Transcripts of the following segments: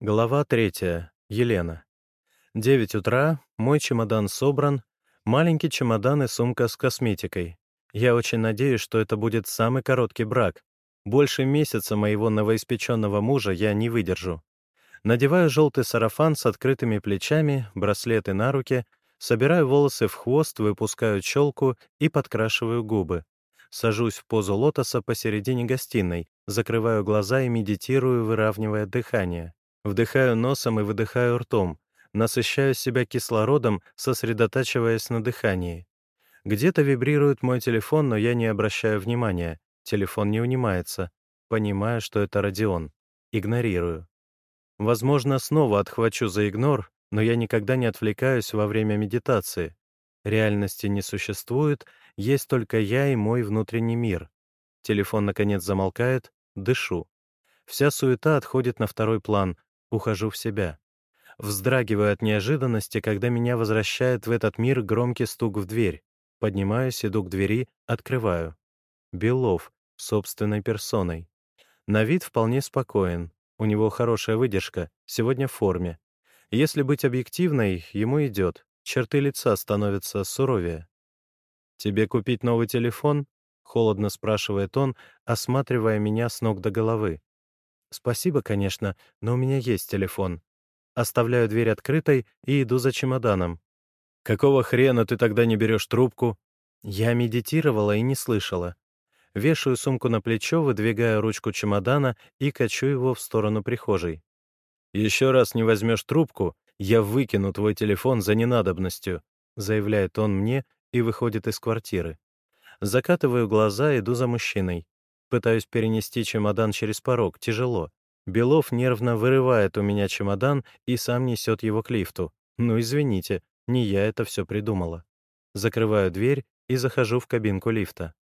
Глава третья. Елена. 9 утра, мой чемодан собран, маленький чемодан и сумка с косметикой. Я очень надеюсь, что это будет самый короткий брак. Больше месяца моего новоиспеченного мужа я не выдержу. Надеваю желтый сарафан с открытыми плечами, браслеты на руки, собираю волосы в хвост, выпускаю челку и подкрашиваю губы. Сажусь в позу лотоса посередине гостиной, закрываю глаза и медитирую, выравнивая дыхание. Вдыхаю носом и выдыхаю ртом, насыщаю себя кислородом, сосредотачиваясь на дыхании. Где-то вибрирует мой телефон, но я не обращаю внимания. Телефон не унимается. Понимаю, что это Родион. Игнорирую. Возможно, снова отхвачу за игнор, но я никогда не отвлекаюсь во время медитации. Реальности не существует, есть только я и мой внутренний мир. Телефон, наконец, замолкает, дышу. Вся суета отходит на второй план, ухожу в себя. Вздрагиваю от неожиданности, когда меня возвращает в этот мир громкий стук в дверь. Поднимаюсь, иду к двери, открываю. Белов, собственной персоной. На вид вполне спокоен. У него хорошая выдержка, сегодня в форме. Если быть объективной, ему идет. Черты лица становятся суровее. «Тебе купить новый телефон?» — холодно спрашивает он, осматривая меня с ног до головы. «Спасибо, конечно, но у меня есть телефон». Оставляю дверь открытой и иду за чемоданом. «Какого хрена ты тогда не берешь трубку?» Я медитировала и не слышала. Вешаю сумку на плечо, выдвигаю ручку чемодана и качу его в сторону прихожей. «Еще раз не возьмешь трубку, я выкину твой телефон за ненадобностью», заявляет он мне и выходит из квартиры. Закатываю глаза, иду за мужчиной. Пытаюсь перенести чемодан через порог, тяжело. Белов нервно вырывает у меня чемодан и сам несет его к лифту. Ну, извините, не я это все придумала. Закрываю дверь и захожу в кабинку лифта.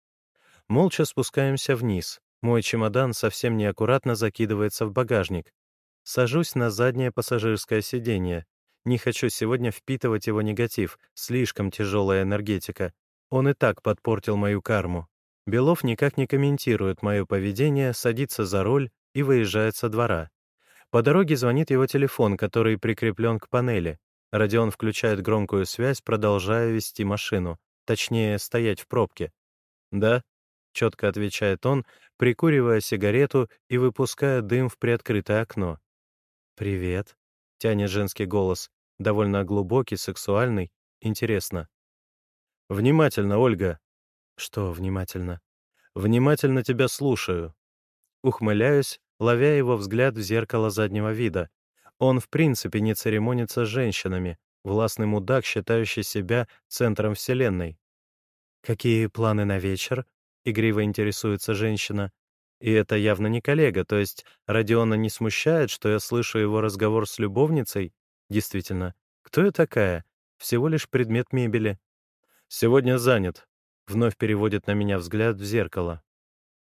Молча спускаемся вниз. Мой чемодан совсем неаккуратно закидывается в багажник. Сажусь на заднее пассажирское сиденье. Не хочу сегодня впитывать его негатив, слишком тяжелая энергетика. Он и так подпортил мою карму. Белов никак не комментирует мое поведение, садится за руль и выезжает со двора. По дороге звонит его телефон, который прикреплен к панели. Родион включает громкую связь, продолжая вести машину, точнее, стоять в пробке. «Да», — четко отвечает он, прикуривая сигарету и выпуская дым в приоткрытое окно. «Привет», — тянет женский голос, довольно глубокий, сексуальный, интересно. «Внимательно, Ольга», что внимательно? Внимательно тебя слушаю. Ухмыляюсь, ловя его взгляд в зеркало заднего вида. Он в принципе не церемонится с женщинами, властный мудак, считающий себя центром вселенной. «Какие планы на вечер?» — игриво интересуется женщина. И это явно не коллега, то есть Родиона не смущает, что я слышу его разговор с любовницей? Действительно, кто я такая? Всего лишь предмет мебели. «Сегодня занят», Вновь переводит на меня взгляд в зеркало.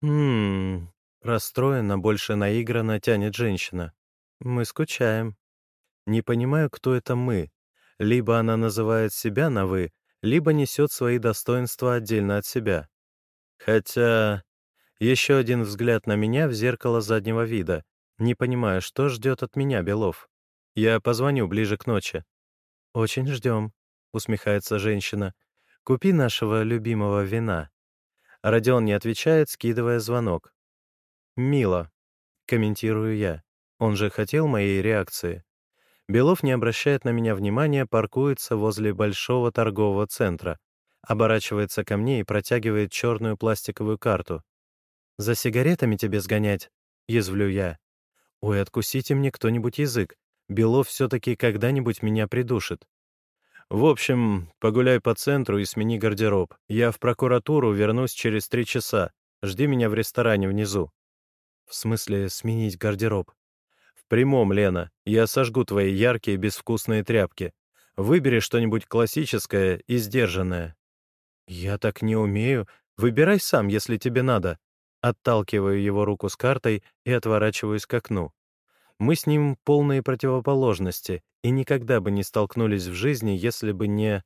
«Ммм...» Расстроена, больше наигранно тянет женщина. «Мы скучаем». Не понимаю, кто это «мы». Либо она называет себя на «вы», либо несет свои достоинства отдельно от себя. Хотя... Еще один взгляд на меня в зеркало заднего вида. Не понимаю, что ждет от меня Белов. Я позвоню ближе к ночи. «Очень ждем», — усмехается женщина. Купи нашего любимого вина». Родион не отвечает, скидывая звонок. «Мило», — комментирую я. Он же хотел моей реакции. Белов не обращает на меня внимания, паркуется возле большого торгового центра, оборачивается ко мне и протягивает черную пластиковую карту. «За сигаретами тебе сгонять?» — язвлю я. «Ой, откусите мне кто-нибудь язык. Белов все-таки когда-нибудь меня придушит». В общем, погуляй по центру и смени гардероб. Я в прокуратуру вернусь через три часа. Жди меня в ресторане внизу». «В смысле сменить гардероб?» «В прямом, Лена. Я сожгу твои яркие безвкусные тряпки. Выбери что-нибудь классическое и сдержанное». «Я так не умею. Выбирай сам, если тебе надо». Отталкиваю его руку с картой и отворачиваюсь к окну. Мы с ним полные противоположности и никогда бы не столкнулись в жизни, если бы не...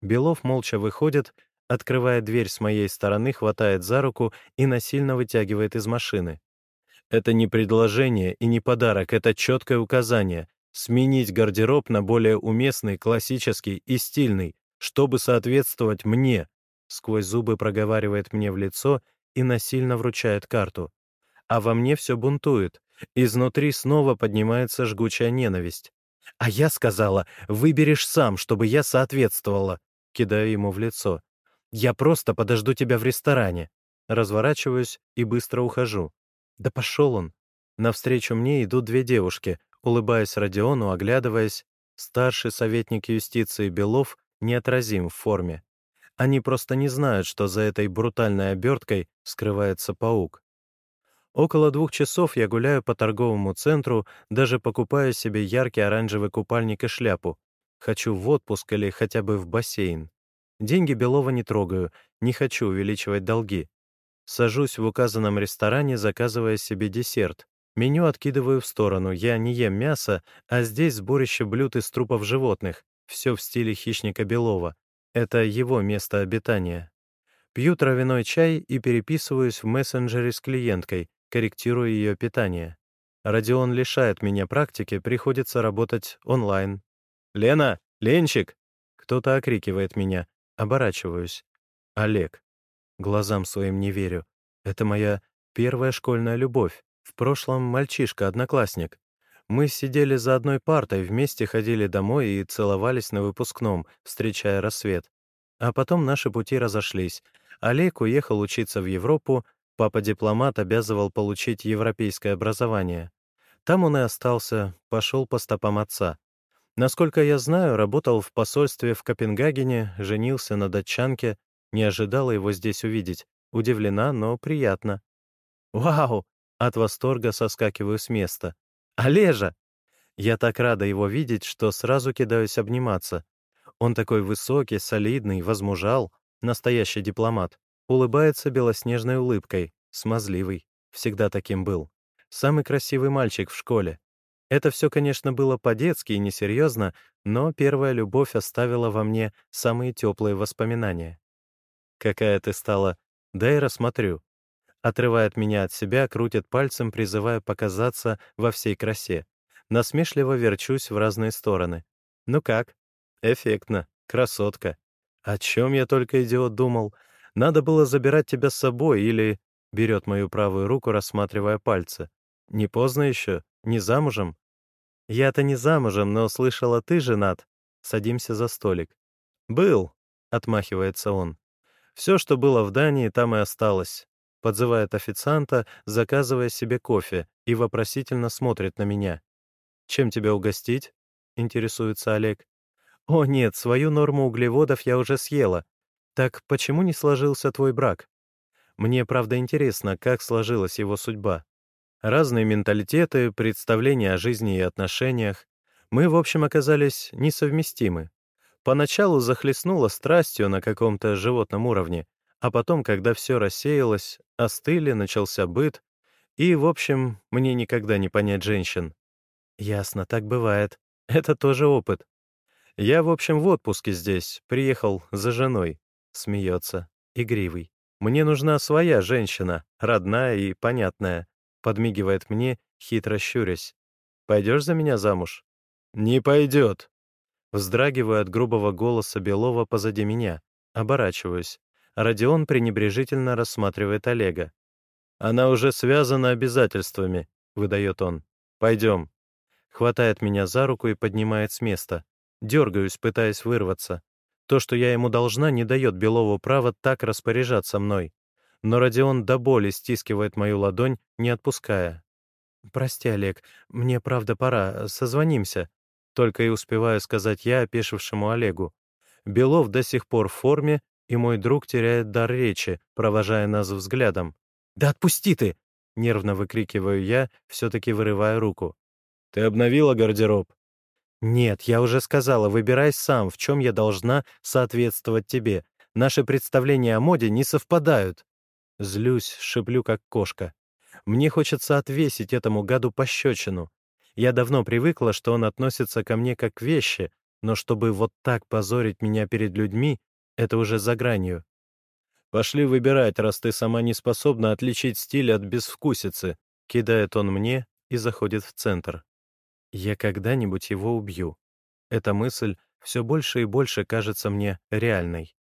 Белов молча выходит, открывая дверь с моей стороны, хватает за руку и насильно вытягивает из машины. Это не предложение и не подарок, это четкое указание — сменить гардероб на более уместный, классический и стильный, чтобы соответствовать мне, сквозь зубы проговаривает мне в лицо и насильно вручает карту. А во мне все бунтует. Изнутри снова поднимается жгучая ненависть. «А я сказала, выберешь сам, чтобы я соответствовала», кидаю ему в лицо. «Я просто подожду тебя в ресторане». Разворачиваюсь и быстро ухожу. Да пошел он. Навстречу мне идут две девушки, улыбаясь Родиону, оглядываясь. Старший советник юстиции Белов неотразим в форме. Они просто не знают, что за этой брутальной оберткой скрывается паук. Около двух часов я гуляю по торговому центру, даже покупаю себе яркий оранжевый купальник и шляпу. Хочу в отпуск или хотя бы в бассейн. Деньги Белова не трогаю, не хочу увеличивать долги. Сажусь в указанном ресторане, заказывая себе десерт. Меню откидываю в сторону, я не ем мясо, а здесь сборище блюд из трупов животных. Все в стиле хищника Белова. Это его место обитания. Пью травяной чай и переписываюсь в мессенджере с клиенткой, корректируя ее питание. Родион лишает меня практики, приходится работать онлайн. «Лена! Ленчик!» Кто-то окрикивает меня. Оборачиваюсь. Олег. Глазам своим не верю. Это моя первая школьная любовь. В прошлом мальчишка-одноклассник. Мы сидели за одной партой, вместе ходили домой и целовались на выпускном, встречая рассвет. А потом наши пути разошлись. Олег уехал учиться в Европу, папа-дипломат обязывал получить европейское образование. Там он и остался, пошел по стопам отца. Насколько я знаю, работал в посольстве в Копенгагене, женился на датчанке, не ожидала его здесь увидеть. Удивлена, но приятно. «Вау!» — от восторга соскакиваю с места. Олежа!» Я так рада его видеть, что сразу кидаюсь обниматься. Он такой высокий, солидный, возмужал, настоящий дипломат. Улыбается белоснежной улыбкой, смазливый, всегда таким был. Самый красивый мальчик в школе. Это все, конечно, было по-детски и несерьезно, но первая любовь оставила во мне самые теплые воспоминания. «Какая ты стала! Дай рассмотрю», Отрывает меня от себя, крутит пальцем, призывая показаться во всей красе. Насмешливо верчусь в разные стороны. «Ну как?» «Эффектно. Красотка. О чем я только, идиот, думал? Надо было забирать тебя с собой или...» Берет мою правую руку, рассматривая пальцы. «Не поздно еще? Не замужем?» «Я-то не замужем, но слышала, ты женат. Садимся за столик». «Был», — отмахивается он. «Все, что было в Дании, там и осталось подзывает официанта, заказывая себе кофе, и вопросительно смотрит на меня. «Чем тебя угостить?» — интересуется Олег. «О, нет, свою норму углеводов я уже съела. Так почему не сложился твой брак?» Мне, правда, интересно, как сложилась его судьба. Разные менталитеты, представления о жизни и отношениях. Мы, в общем, оказались несовместимы. Поначалу захлестнуло страстью на каком-то животном уровне, а потом, когда все рассеялось, остыли, начался быт, и, в общем, мне никогда не понять женщин. Ясно, так бывает. Это тоже опыт. Я, в общем, в отпуске здесь, приехал за женой. Смеется, игривый. Мне нужна своя женщина, родная и понятная. Подмигивает мне, хитро щурясь. Пойдешь за меня замуж? Не пойдет. Вздрагиваю от грубого голоса Белова позади меня. Оборачиваюсь. Родион пренебрежительно рассматривает Олега. «Она уже связана обязательствами», — выдает он. «Пойдем». Хватает меня за руку и поднимает с места. Дергаюсь, пытаясь вырваться. То, что я ему должна, не дает Белову права так распоряжаться мной. Но Родион до боли стискивает мою ладонь, не отпуская. «Прости, Олег, мне правда пора, созвонимся», только и успеваю сказать я опешившему Олегу. Белов до сих пор в форме и мой друг теряет дар речи, провожая нас взглядом. «Да отпусти ты!» — нервно выкрикиваю я, все-таки вырывая руку. «Ты обновила гардероб?» «Нет, я уже сказала, выбирай сам, в чем я должна соответствовать тебе. Наши представления о моде не совпадают». Злюсь, шиплю как кошка. Мне хочется отвесить этому гаду пощечину. Я давно привыкла, что он относится ко мне как к вещи, но чтобы вот так позорить меня перед людьми, это уже за гранью. Пошли выбирать, раз ты сама не способна отличить стиль от безвкусицы. Кидает он мне и заходит в центр. Я когда-нибудь его убью. Эта мысль все больше и больше кажется мне реальной.